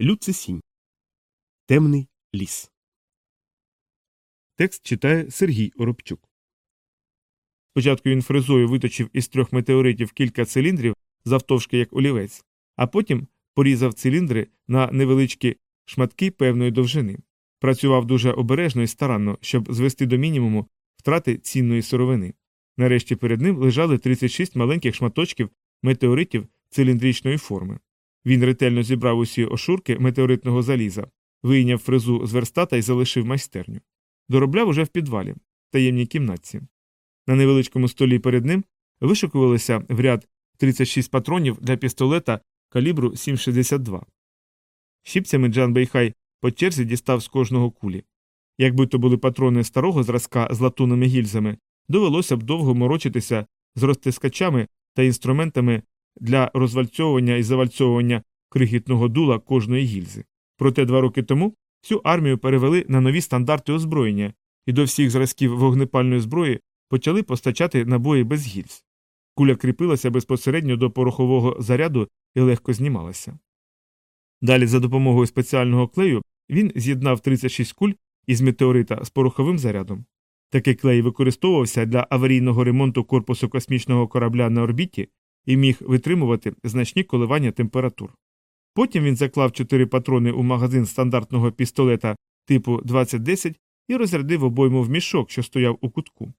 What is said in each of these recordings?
Люцисінь. Темний ліс. Текст читає Сергій Оробчук. Спочатку він фрезою виточив із трьох метеоритів кілька циліндрів завтовшки як олівець, а потім порізав циліндри на невеличкі шматки певної довжини. Працював дуже обережно і старанно, щоб звести до мінімуму втрати цінної сировини. Нарешті перед ним лежали 36 маленьких шматочків метеоритів циліндричної форми. Він ретельно зібрав усі ошурки метеоритного заліза, вийняв фрезу з верстата і залишив майстерню. Доробляв уже в підвалі, в таємній кімнатці. На невеличкому столі перед ним вишикувалися в ряд 36 патронів для пістолета калібру 7,62. Щіпцями Джан Бейхай по черзі дістав з кожного кулі. Якби то були патрони старого зразка з латунними гільзами, довелося б довго морочитися з розтискачами та інструментами для розвальцьовування і завальцьовування крихітного дула кожної гільзи. Проте два роки тому всю армію перевели на нові стандарти озброєння і до всіх зразків вогнепальної зброї почали постачати набої без гільз. Куля кріпилася безпосередньо до порохового заряду і легко знімалася. Далі, за допомогою спеціального клею, він з'єднав 36 куль із метеорита з пороховим зарядом. Такий клей використовувався для аварійного ремонту корпусу космічного корабля на орбіті і міг витримувати значні коливання температур. Потім він заклав чотири патрони у магазин стандартного пістолета типу 2010 і розрядив обойму в мішок, що стояв у кутку.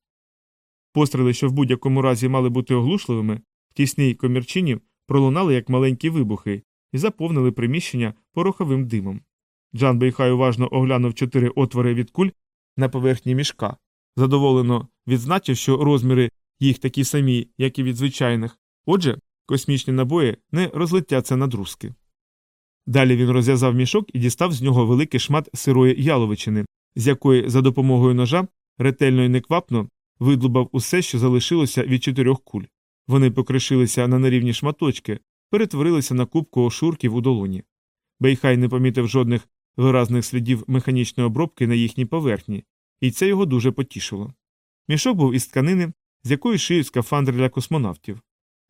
Постріли, що в будь-якому разі мали бути оглушливими, в тісній комірчині пролунали як маленькі вибухи і заповнили приміщення пороховим димом. Джан Бейхай уважно оглянув чотири отвори від куль на поверхні мішка, задоволено відзначив, що розміри їх такі самі, як і від звичайних, отже, космічні набої не розлетяться на друзки. Далі він розв'язав мішок і дістав з нього великий шмат сирої яловичини, з якої за допомогою ножа ретельно і неквапно видлубав усе, що залишилося від чотирьох куль. Вони покришилися на нерівні шматочки, перетворилися на кубку ошурків у долоні. Бейхай не помітив жодних виразних слідів механічної обробки на їхній поверхні, і це його дуже потішило. Мішок був із тканини, з якої шиють скафандри для космонавтів.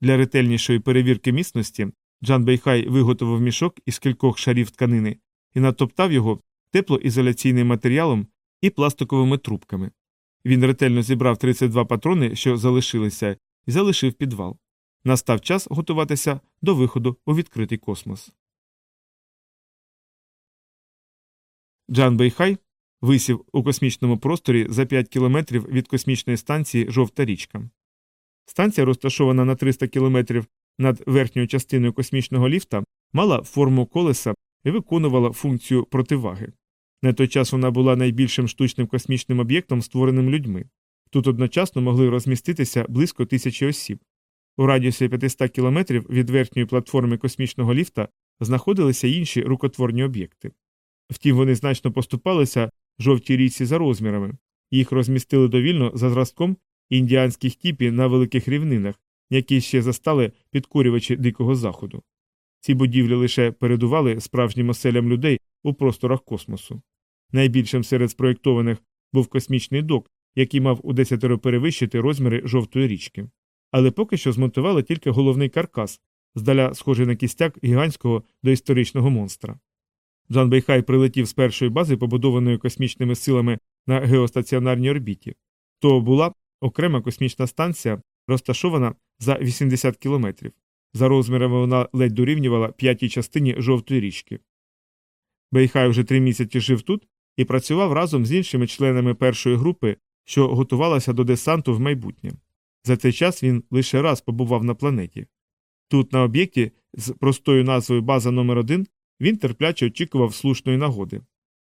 Для ретельнішої перевірки міцності Джан Бейхай виготовив мішок із кількох шарів тканини і натоптав його теплоізоляційним матеріалом і пластиковими трубками. Він ретельно зібрав 32 патрони, що залишилися, і залишив підвал. Настав час готуватися до виходу у відкритий космос. Джан Бейхай висів у космічному просторі за 5 кілометрів від космічної станції Жовта річка. Станція, розташована на 300 кілометрів над верхньою частиною космічного ліфта, мала форму колеса і виконувала функцію противаги. На той час вона була найбільшим штучним космічним об'єктом, створеним людьми. Тут одночасно могли розміститися близько тисячі осіб. У радіусі 500 кілометрів від верхньої платформи космічного ліфта знаходилися інші рукотворні об'єкти. Втім, вони значно поступалися жовтій річці за розмірами, їх розмістили довільно за зразком індіанських тіпі на великих рівнинах, які ще застали підкорювачі Дикого Заходу. Ці будівлі лише передували справжнім оселям людей у просторах космосу. Найбільшим серед спроєктованих був космічний док, який мав у десятеро перевищити розміри жовтої річки. Але поки що змонтували тільки головний каркас, здаля схожий на кістяк гігантського доісторичного монстра. Джан Бейхай прилетів з першої бази, побудованої космічними силами на геостаціонарній орбіті. То була окрема космічна станція, розташована за 80 кілометрів. За розмірами вона ледь дорівнювала п'ятій частині жовтої річки. Бейхай вже три місяці жив тут і працював разом з іншими членами першої групи, що готувалася до десанту в майбутнє. За цей час він лише раз побував на планеті. Тут, на об'єкті, з простою назвою База номер 1 він терпляче очікував слушної нагоди.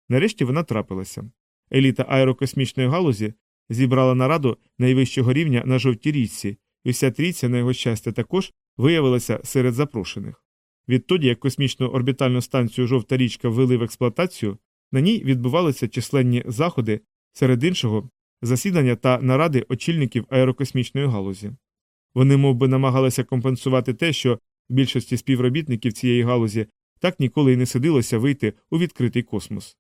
Нарешті вона трапилася. Еліта аерокосмічної галузі зібрала нараду найвищого рівня на жовтій річці, і вся трійця, на його щастя, також виявилася серед запрошених. Відтоді, як космічну орбітальну станцію Жовта річка ввели в експлуатацію, на ній відбувалися численні заходи, серед іншого, засідання та наради очільників аерокосмічної галузі. Вони мов би, намагалися компенсувати те, що більшості співробітників цієї галузі так ніколи й не сидилося вийти у відкритий космос.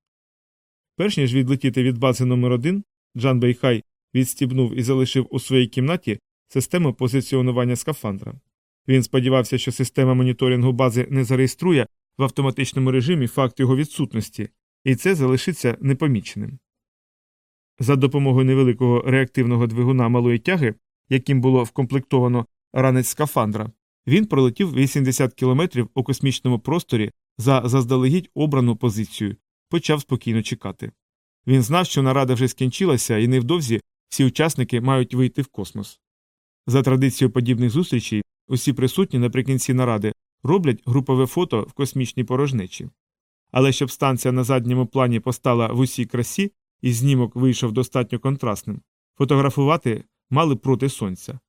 Перш ніж відлетіти від бази номер 1 Джан Бейхай відстібнув і залишив у своїй кімнаті систему позиціонування скафандра. Він сподівався, що система моніторингу бази не зареєструє в автоматичному режимі факт його відсутності, і це залишиться непоміченим. За допомогою невеликого реактивного двигуна малої тяги, яким було вкомплектовано ранець скафандра, він пролетів 80 кілометрів у космічному просторі за заздалегідь обрану позицію, почав спокійно чекати. Він знав, що нарада вже скінчилася, і невдовзі всі учасники мають вийти в космос. За традицією подібних зустрічей, усі присутні наприкінці наради роблять групове фото в космічній порожнечі. Але щоб станція на задньому плані постала в усій красі, і знімок вийшов достатньо контрастним, фотографувати мали проти сонця.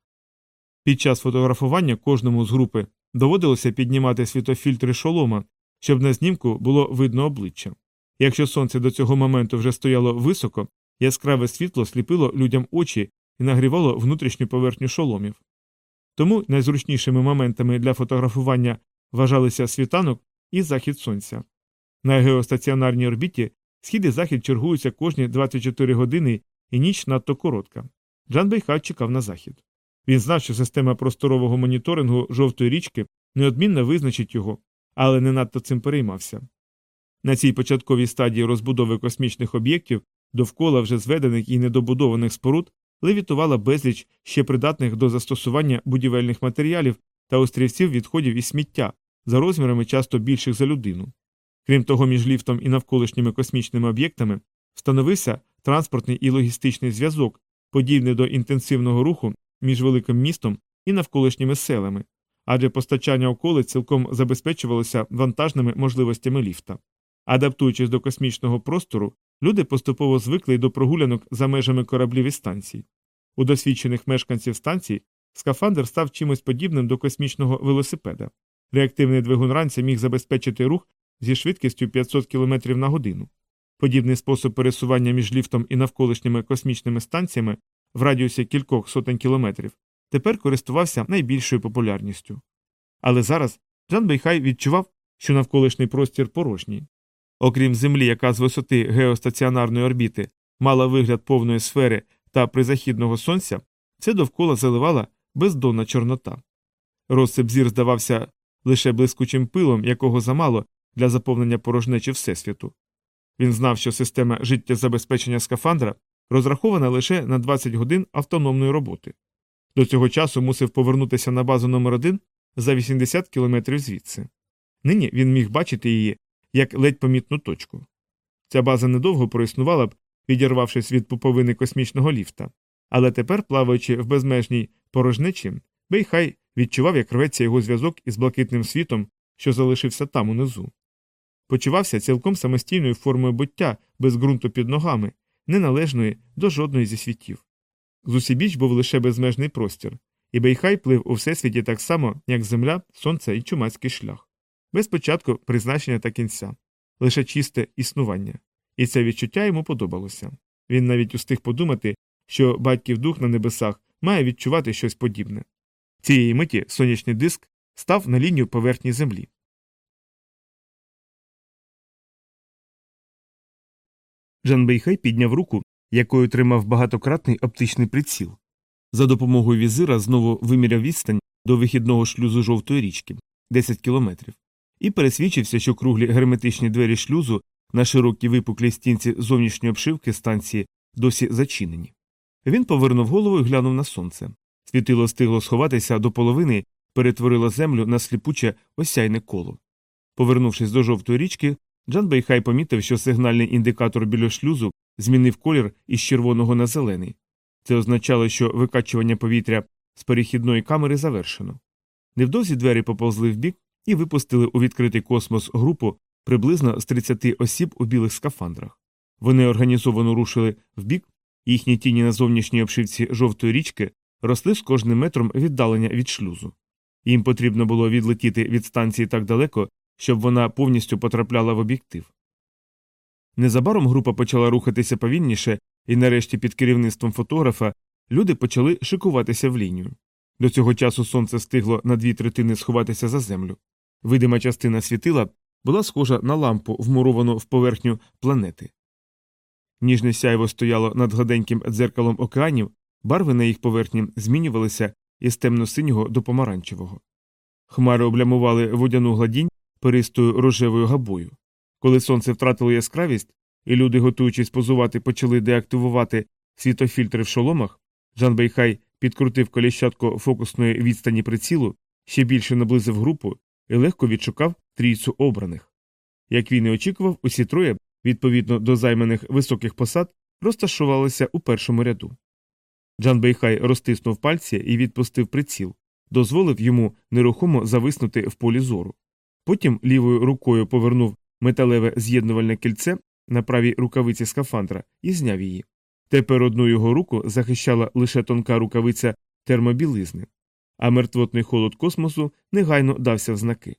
Під час фотографування кожному з групи доводилося піднімати світофільтри шолома, щоб на знімку було видно обличчя. Якщо сонце до цього моменту вже стояло високо, яскраве світло сліпило людям очі і нагрівало внутрішню поверхню шоломів. Тому найзручнішими моментами для фотографування вважалися світанок і захід сонця. На геостаціонарній орбіті схід і захід чергуються кожні 24 години і ніч надто коротка. Джан Бейхат чекав на захід. Він знав, що система просторового моніторингу жовтої річки неодмінно визначить його, але не надто цим переймався. На цій початковій стадії розбудови космічних об'єктів довкола вже зведених і недобудованих споруд левітувала безліч ще придатних до застосування будівельних матеріалів та острівців відходів і сміття, за розмірами часто більших за людину. Крім того, між ліфтом і навколишніми космічними об'єктами встановився транспортний і логістичний зв'язок, подібний до інтенсивного руху між великим містом і навколишніми селами, адже постачання околиць цілком забезпечувалося вантажними можливостями ліфта. Адаптуючись до космічного простору, люди поступово звикли до прогулянок за межами кораблів і станцій. У досвідчених мешканців станцій скафандр став чимось подібним до космічного велосипеда. Реактивний двигун ранця міг забезпечити рух зі швидкістю 500 км на годину. Подібний спосіб пересування між ліфтом і навколишніми космічними станціями в радіусі кількох сотень кілометрів тепер користувався найбільшою популярністю. Але зараз Джан Бейхай відчував, що навколишній простір порожній. Окрім Землі, яка з висоти геостаціонарної орбіти мала вигляд повної сфери та призахідного сонця, це довкола заливала бездонна чорнота. Розсип зір здавався лише блискучим пилом, якого замало для заповнення порожнечі Всесвіту. Він знав, що система життєзабезпечення скафандра розрахована лише на 20 годин автономної роботи. До цього часу мусив повернутися на базу номер 1 за 80 кілометрів звідси. Нині він міг бачити її як ледь помітну точку. Ця база недовго проіснувала б, відірвавшись від пуповини космічного ліфта, але тепер, плаваючи в безмежній порожнечі, Бейхай відчував, як рветься його зв'язок із блакитним світом, що залишився там унизу. Почувався цілком самостійною формою буття без ґрунту під ногами, неналежної до жодної зі світів. Зусібіч був лише безмежний простір, і Бейхай плив у всесвіті так само, як земля, сонце і чумацький шлях, без початку призначення та кінця, лише чисте існування, і це відчуття йому подобалося. Він навіть устиг подумати, що батьків дух на небесах має відчувати щось подібне. Цієї миті сонячний диск став на лінію поверхні землі. Жан Бейхай підняв руку, якою тримав багатократний оптичний приціл. За допомогою візира знову виміряв відстань до вихідного шлюзу жовтої річки 10 кілометрів, і пересвідчився, що круглі герметичні двері шлюзу на широкій випуклій стінці зовнішньої обшивки станції досі зачинені. Він повернув голову і глянув на сонце. Світило стигло сховатися до половини, перетворило землю на сліпуче осяйне коло. Повернувшись до жовтої річки, Джан Бейхай помітив, що сигнальний індикатор біля шлюзу змінив колір із червоного на зелений. Це означало, що викачування повітря з перехідної камери завершено. Невдовзі двері поповзли вбік і випустили у відкритий космос групу приблизно з 30 осіб у білих скафандрах. Вони організовано рушили вбік, їхні тіні на зовнішній обшивці жовтої річки росли з кожним метром віддалення від шлюзу. Їм потрібно було відлетіти від станції так далеко, щоб вона повністю потрапляла в об'єктив. Незабаром група почала рухатися повільніше, і нарешті під керівництвом фотографа люди почали шикуватися в лінію. До цього часу сонце стигло на дві третини сховатися за землю. Видима частина світила була схожа на лампу, вмуровану в поверхню планети. Ніжне сяйво стояло над гладеньким дзеркалом океанів, барви на їх поверхні змінювалися із темно-синього до помаранчевого. Хмари облямували водяну гладінь, перистою рожевою габою. Коли сонце втратило яскравість, і люди, готуючись позувати, почали деактивувати світофільтри в шоломах, Жан Бейхай підкрутив коліщатку фокусної відстані прицілу, ще більше наблизив групу і легко відшукав трійцю обраних. Як він і очікував, усі троє, відповідно до займаних високих посад, розташувалися у першому ряду. Джан Бейхай розтиснув пальці і відпустив приціл, дозволив йому нерухомо зависнути в полі зору. Потім лівою рукою повернув металеве з'єднувальне кільце на правій рукавиці скафандра і зняв її. Тепер одну його руку захищала лише тонка рукавиця термобілизни, а мертвотний холод космосу негайно дався в знаки.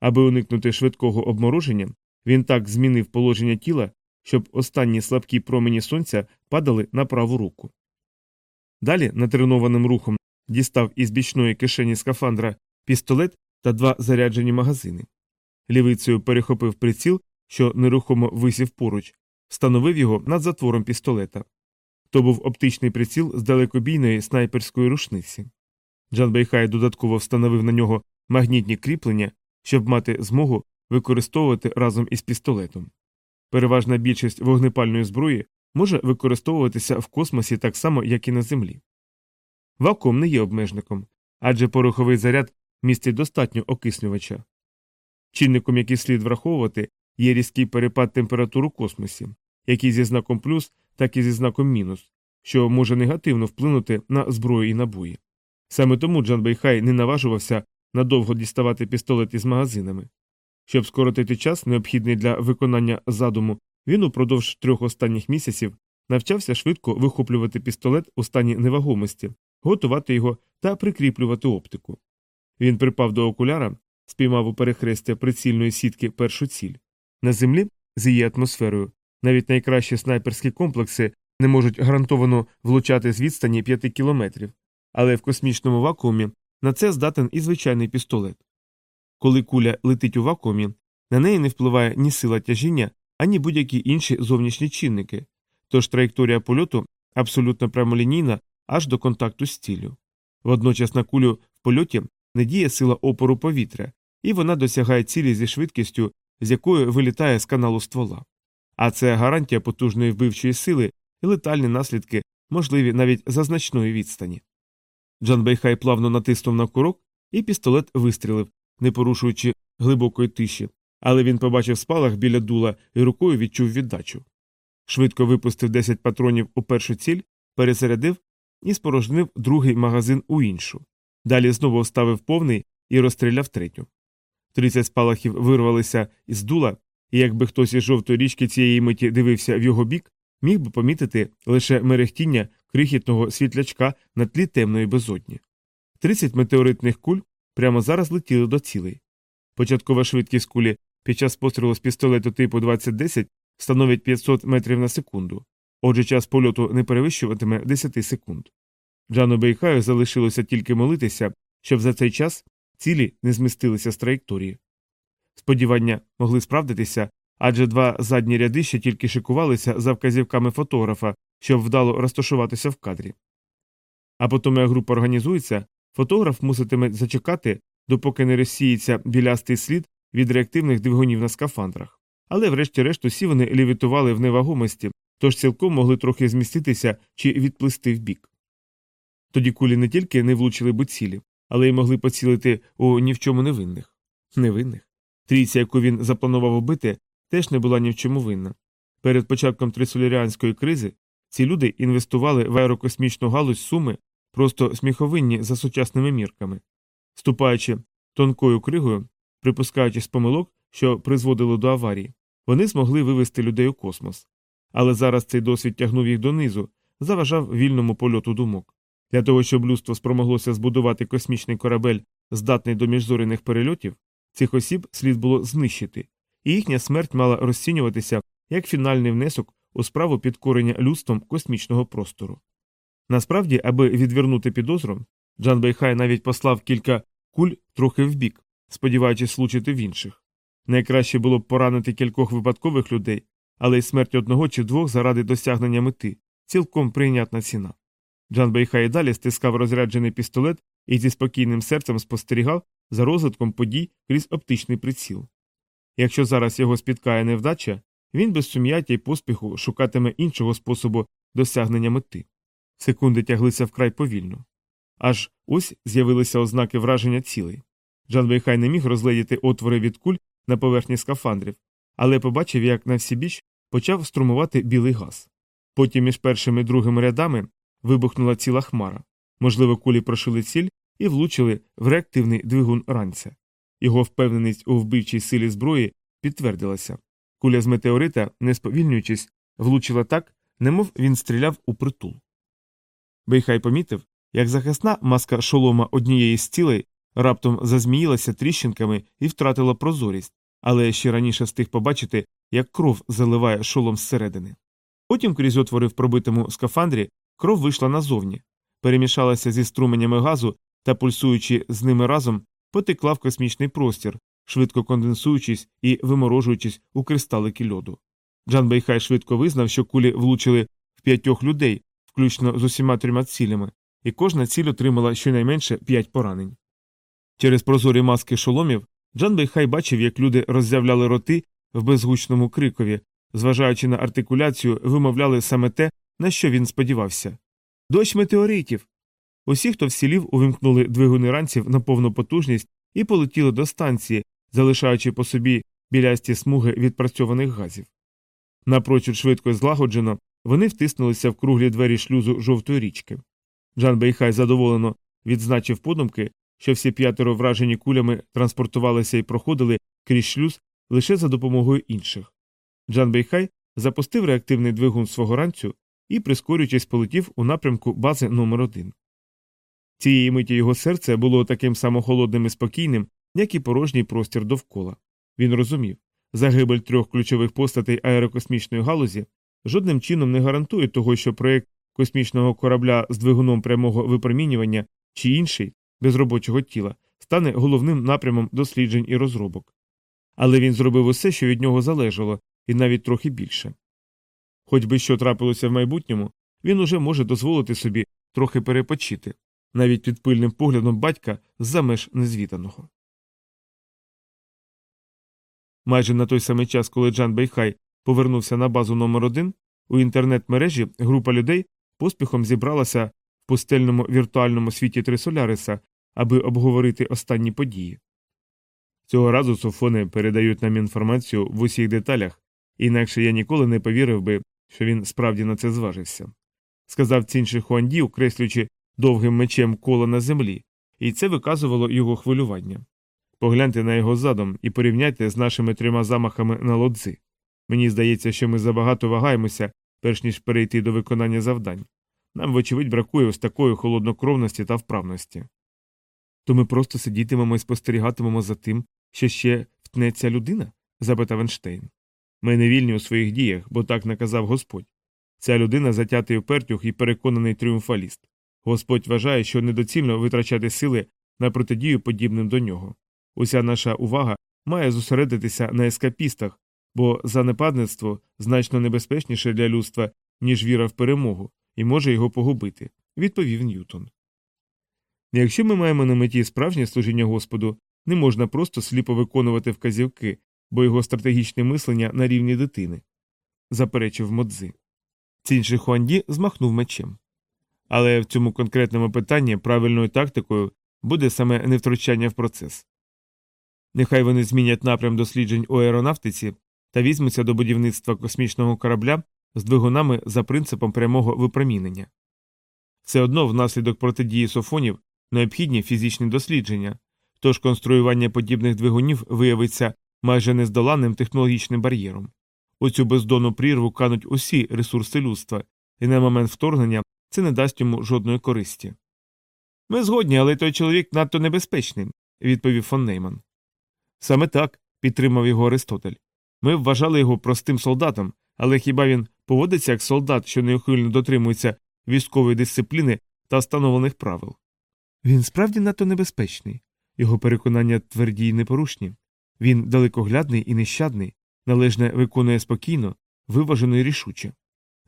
Аби уникнути швидкого обмороження, він так змінив положення тіла, щоб останні слабкі промені сонця падали на праву руку. Далі, натренованим рухом, дістав із бічної кишені скафандра пістолет та два заряджені магазини. Лівицею перехопив приціл, що нерухомо висів поруч, встановив його над затвором пістолета. То був оптичний приціл з далекобійної снайперської рушниці. Джан Бейхай додатково встановив на нього магнітні кріплення, щоб мати змогу використовувати разом із пістолетом. Переважна більшість вогнепальної зброї може використовуватися в космосі так само, як і на Землі. Вакуум не є обмежником, адже пороховий заряд містить достатньо окиснювача. Чинником, який слід враховувати, є різкий перепад температур у космосі, який зі знаком плюс, так і зі знаком мінус, що може негативно вплинути на зброю і набої. Саме тому Джан Бейхай не наважувався надовго діставати пістолет із магазинами. Щоб скоротити час, необхідний для виконання задуму, він упродовж трьох останніх місяців навчався швидко вихоплювати пістолет у стані невагомості, готувати його та прикріплювати оптику. Він припав до окуляра, спіймав у перехрестя прицільної сітки першу ціль. На землі з її атмосферою навіть найкращі снайперські комплекси не можуть гарантовано влучати з відстані 5 кілометрів, але в космічному вакуумі на це здатен і звичайний пістолет. Коли куля летить у вакуумі, на неї не впливає ні сила тяжіння, ані будь-які інші зовнішні чинники, тож траєкторія польоту абсолютно прямолінійна аж до контакту з ціллю. Водночас на кулю в польоті не діє сила опору повітря, і вона досягає цілі зі швидкістю, з якою вилітає з каналу ствола. А це гарантія потужної вбивчої сили і летальні наслідки, можливі навіть за значної відстані. Джан Бейхай плавно натиснув на курок, і пістолет вистрілив, не порушуючи глибокої тиші, але він побачив спалах біля дула і рукою відчув віддачу. Швидко випустив 10 патронів у першу ціль, перезарядив і спорожнив другий магазин у іншу. Далі знову вставив повний і розстріляв третю. Тридцять спалахів вирвалися із дула, і якби хтось із жовтої річки цієї миті дивився в його бік, міг би помітити лише мерехтіння крихітного світлячка на тлі темної безодні. Тридцять метеоритних куль прямо зараз летіли до цілей. Початкова швидкість кулі під час пострілу з пістолету типу 2010 становить 500 метрів на секунду, отже, час польоту не перевищуватиме 10 секунд. Джану Бейхаю залишилося тільки молитися, щоб за цей час цілі не змістилися з траєкторії. Сподівання могли справдитися, адже два задні ряди ще тільки шикувалися за вказівками фотографа, щоб вдало розташуватися в кадрі. А потім як група організується, фотограф муситиме зачекати, допоки не розсіється білястий слід від реактивних двигунів на скафандрах. Але врешті-решт усі вони лівітували в невагомості, тож цілком могли трохи зміститися чи відплисти вбік. Тоді кулі не тільки не влучили б цілі, але й могли поцілити у ні в чому невинних. Невинних. Трійця, яку він запланував убити, теж не була ні в чому винна. Перед початком трисоляріанської кризи ці люди інвестували в аерокосмічну галузь суми просто сміховинні за сучасними мірками, ступаючи тонкою кригою, припускаючись помилок, що призводило до аварії, вони змогли вивести людей у космос. Але зараз цей досвід тягнув їх донизу, заважав вільному польоту думок. Для того, щоб людство спромоглося збудувати космічний корабель, здатний до міжзоряних перельотів, цих осіб слід було знищити, і їхня смерть мала розцінюватися як фінальний внесок у справу підкорення людством космічного простору. Насправді, аби відвернути підозру, Джан Бейхай навіть послав кілька куль трохи вбік, сподіваючись влучити в інших. Найкраще було б поранити кількох випадкових людей, але й смерть одного чи двох заради досягнення мети цілком прийнятна ціна. Джан Бейхай далі стискав розряджений пістолет і зі спокійним серцем спостерігав, за розвитком подій крізь оптичний приціл. Якщо зараз його спіткає невдача, він без сум'яття й поспіху шукатиме іншого способу досягнення мети. Секунди тяглися вкрай повільно. Аж ось з'явилися ознаки враження цілей. Джан Бейхай не міг розгледіти отвори від куль на поверхні скафандрів, але побачив, як на всі біч почав струмувати білий газ. Потім між першими і другими рядами вибухнула ціла хмара. Можливо, кулі прошили ціль і влучили в реактивний двигун ранця. Його впевненість у вбивчій силі зброї підтвердилася. Куля з метеорита, не сповільнюючись, влучила так, немов він стріляв у притул. Бейхай помітив, як захисна маска шолома однієї з цілей раптом зазміїлася тріщинками і втратила прозорість, але ще раніше встиг побачити, як кров заливає шолом зсередини. Потім крізь отвори в пробитому скафандрі кров вийшла назовні, перемішалася зі струменями газу та, пульсуючи з ними разом, потекла в космічний простір, швидко конденсуючись і виморожуючись у кристалики льоду. Джан Бейхай швидко визнав, що кулі влучили в п'ятьох людей, включно з усіма трьома цілями, і кожна ціль отримала щонайменше п'ять поранень. Через прозорі маски шоломів Джан Бейхай бачив, як люди роззявляли роти в безгучному крикові, зважаючи на артикуляцію, вимовляли саме те, на що він сподівався. Дощ метеоритів. Усі, хто всілів, увімкнули двигуни ранців на повну потужність і полетіли до станції, залишаючи по собі білясті смуги відпрацьованих газів. Напрочуд швидко і злагоджено вони втиснулися в круглі двері шлюзу жовтої річки. Джан Бейхай задоволено відзначив подумки, що всі п'ятеро вражені кулями транспортувалися і проходили крізь шлюз лише за допомогою інших. Джан Бейхай запустив реактивний двигун свого ранцю і, прискорюючись, полетів у напрямку бази номер 1 Цієї миті його серце було таким само холодним і спокійним, як і порожній простір довкола. Він розумів загибель трьох ключових постатей аерокосмічної галузі жодним чином не гарантує того, що проєкт космічного корабля з двигуном прямого випромінювання чи інший, без робочого тіла, стане головним напрямом досліджень і розробок. Але він зробив усе, що від нього залежало, і навіть трохи більше. Хоч би що трапилося в майбутньому, він уже може дозволити собі трохи перепочити, навіть під пильним поглядом батька з-за меж незвіданого. Майже на той самий час, коли Джан Бейхай повернувся на базу номер 1 у інтернет-мережі група людей поспіхом зібралася в пустельному віртуальному світі Трисоляриса, аби обговорити останні події. Цього разу софони передають нам інформацію в усіх деталях, інакше я ніколи не повірив би, що він справді на це зважився. Сказав цінший Хуанді, окреслюючи довгим мечем коло на землі, і це виказувало його хвилювання. Погляньте на його задом і порівняйте з нашими трьома замахами на лодзи. Мені здається, що ми забагато вагаємося, перш ніж перейти до виконання завдань. Нам, вочевидь, бракує ось такої холоднокровності та вправності. То ми просто сидітимемо і спостерігатимемо за тим, що ще втнеться людина? запитав Ейнштейн. Ми не вільні у своїх діях, бо так наказав Господь. Ця людина затятий упертюх і переконаний тріумфаліст. Господь вважає, що недоцільно витрачати сили на протидію подібним до нього. Уся наша увага має зосередитися на ескапістах, бо занепадництво значно небезпечніше для людства, ніж віра в перемогу, і може його погубити, відповів Ньютон. Якщо ми маємо на меті справжнє служіння Господу, не можна просто сліпо виконувати вказівки, бо його стратегічне мислення на рівні дитини, заперечив Модзи. Цінший Хуанді змахнув мечем. Але в цьому конкретному питанні правильною тактикою буде саме невтручання в процес. Нехай вони змінять напрям досліджень у аеронавтиці та візьмуться до будівництва космічного корабля з двигунами за принципом прямого випромінення. Все одно внаслідок протидії софонів необхідні фізичні дослідження, тож конструювання подібних двигунів виявиться майже нездоланним технологічним бар'єром. У цю бездонну прірву кануть усі ресурси людства, і на момент вторгнення це не дасть йому жодної користі. Ми згодні, але той чоловік надто небезпечний, відповів фон Нейман. Саме так, підтримав його Аристотель. Ми вважали його простим солдатом, але хіба він поводиться як солдат, що неухильно дотримується військової дисципліни та встановлених правил? Він справді надто небезпечний, його переконання тверді й непорушні. Він далекоглядний і нещадний, належне виконує спокійно, виважено і рішуче.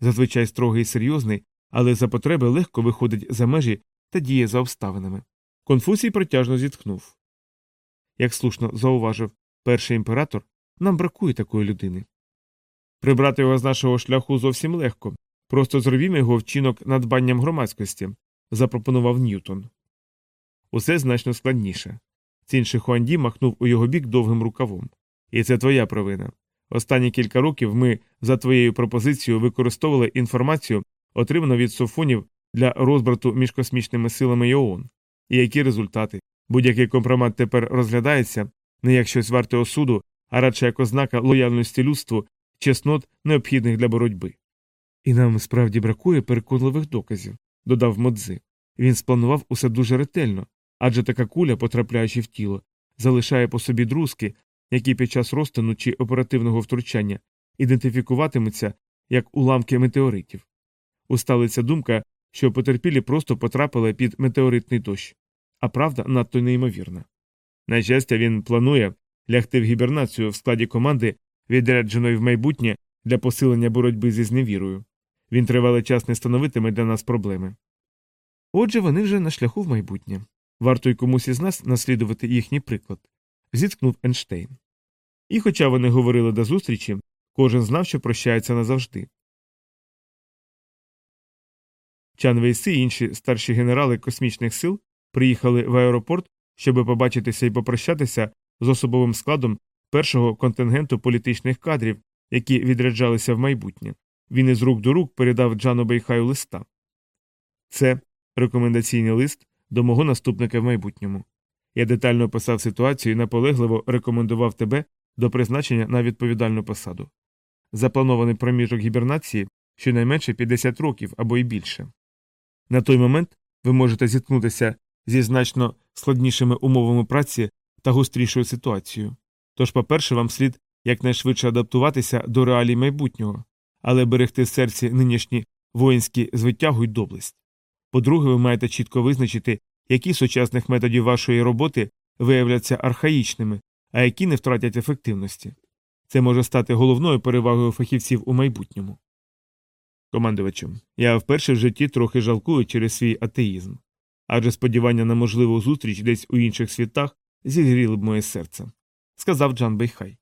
Зазвичай строгий і серйозний, але за потреби легко виходить за межі та діє за обставинами. Конфусій протяжно зітхнув. як слушно зауважив перший імператор, нам бракує такої людини. Прибрати його з нашого шляху зовсім легко, просто зробімо його вчинок надбанням громадськості, запропонував Ньютон. Усе значно складніше. Цінший Хуанді махнув у його бік довгим рукавом. І це твоя провина. Останні кілька років ми за твоєю пропозицією використовували інформацію, отриману від софонів для розбрату між космічними силами і ООН. І які результати? Будь-який компромат тепер розглядається не як щось варте осуду, а радше як ознака лояльності людству, чеснот, необхідних для боротьби. І нам справді бракує переконливих доказів, додав Модзи. Він спланував усе дуже ретельно, адже така куля, потрапляючи в тіло, залишає по собі друзки, які під час розтину чи оперативного втручання ідентифікуватимуться як уламки метеоритів. Усталиться думка, що потерпілі просто потрапили під метеоритний дощ, а правда надто неймовірна. На щастя, він планує лягти в гібернацію в складі команди, відрядженої в майбутнє для посилення боротьби зі зневірою. Він тривалий час не становитиме для нас проблеми. Отже, вони вже на шляху в майбутнє. Варто й комусь із нас наслідувати їхній приклад, зіткнув Ейнштейн. І хоча вони говорили до зустрічі, кожен знав, що прощається назавжди. Чан Вейси і інші старші генерали космічних сил приїхали в аеропорт, щоб побачитися і попрощатися з особовим складом першого контингенту політичних кадрів, які відряджалися в майбутнє. Він із рук до рук передав Джану Бейхаю листа. Це рекомендаційний лист до мого наступника в майбутньому. Я детально описав ситуацію і наполегливо рекомендував тебе до призначення на відповідальну посаду. Запланований проміжок гібернації щонайменше 50 років або й більше. На той момент ви можете зіткнутися зі значно складнішими умовами праці та гострішою ситуацією. Тож, по-перше, вам слід якнайшвидше адаптуватися до реалій майбутнього, але берегти серці нинішні воїнські звитягу й доблесть. По-друге, ви маєте чітко визначити, які сучасних методів вашої роботи виявляться архаїчними, а які не втратять ефективності. Це може стати головною перевагою фахівців у майбутньому. Командувачу, я вперше в житті трохи жалкую через свій атеїзм, адже сподівання на можливу зустріч десь у інших світах зігріли б моє серце, сказав Джан Бейхай.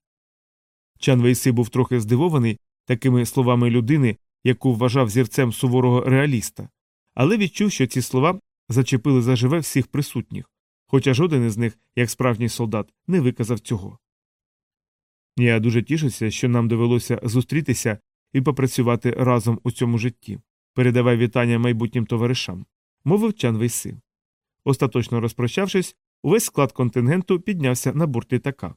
Чан Вейси був трохи здивований такими словами людини, яку вважав зірцем суворого реаліста, але відчув, що ці слова зачепили заживе всіх присутніх, хоча жоден із них, як справжній солдат, не виказав цього. Я дуже тішуся, що нам довелося зустрітися і попрацювати разом у цьому житті. Передавай вітання майбутнім товаришам, мовив Чан Вейси. Остаточно розпрощавшись, увесь склад контингенту піднявся на борт літака.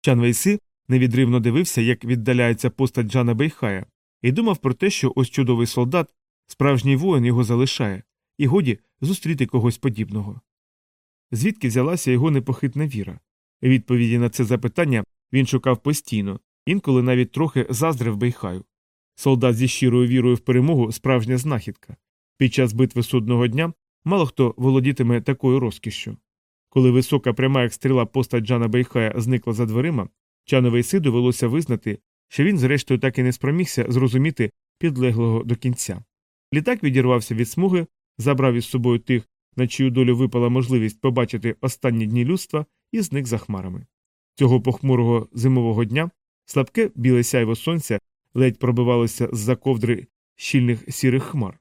Чан Вейси невідривно дивився, як віддаляється постать Джана Бейхая, і думав про те, що ось чудовий солдат, справжній воїн його залишає, і годі зустріти когось подібного. Звідки взялася його непохитна віра? Відповіді на це запитання він шукав постійно, інколи навіть трохи заздрив Бейхаю. Солдат зі щирою вірою в перемогу справжня знахідка. Під час битви судного дня мало хто володітиме такою розкішшю. Коли висока пряма як стріла постать Джана Бейхая зникла за дверима, Чановий си довелося визнати, що він, зрештою, так і не спромігся зрозуміти підлеглого до кінця. Літак відірвався від смуги, забрав із собою тих, на чию долю випала можливість побачити останні дні людства, і зник за хмарами. Цього похмурого зимового дня слабке біле сяйво сонця ледь пробивалося з за ковдри щільних сірих хмар.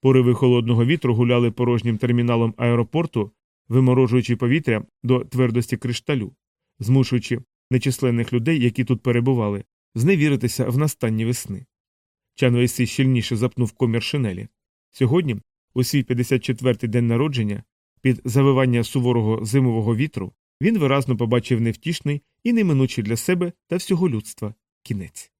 Пориви холодного вітру гуляли порожнім терміналом аеропорту, виморожуючи повітря до твердості кришталю, змушуючи нечисленних людей, які тут перебували, зневіритися в настанні весни. Чан Вейси щільніше запнув комір шинелі. Сьогодні, у свій 54-й день народження, під завивання суворого зимового вітру, він виразно побачив невтішний і неминучий для себе та всього людства кінець.